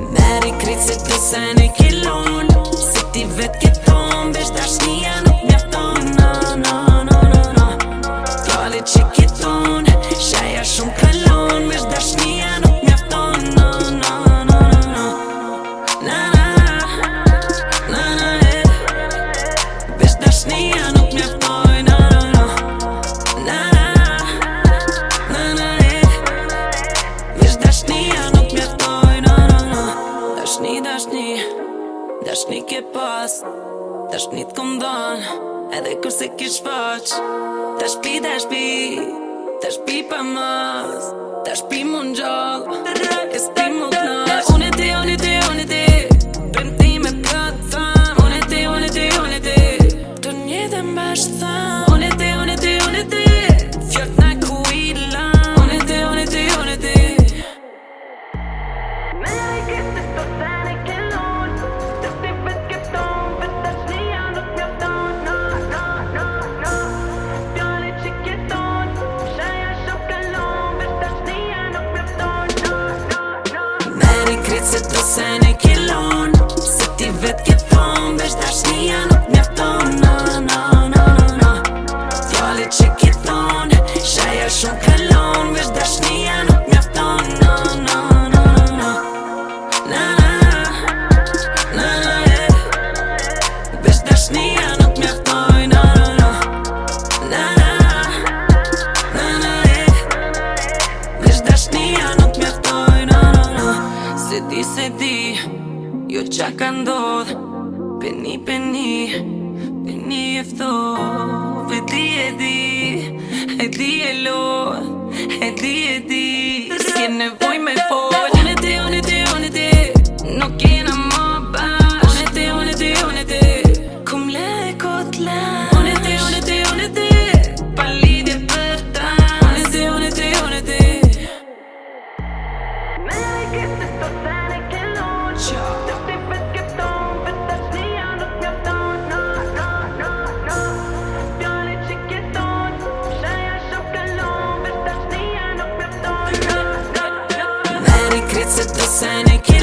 Mari kriset se ne këllon siti vetë ke thon bash trashia nuk më afton no no no Dash një ke pas Dash një të kom dhon Edhe kur se kish faq Dash pi, dash pi Dash pi pa mas Dash pi mund gjall Es ti mu knash Unë ti, unë ti, unë ti Bërëm ti me pëtë tham Unë ti, unë ti, unë ti Të një dhe mbash tham Se të se ne kelon Se ti vet ke thonë Vesh dash një janë Se ti se ti Jo qa ka ndodh Peni, peni Peni e fto E ti e di E ti e lo E ti e di Ske nevoj me it's a descent.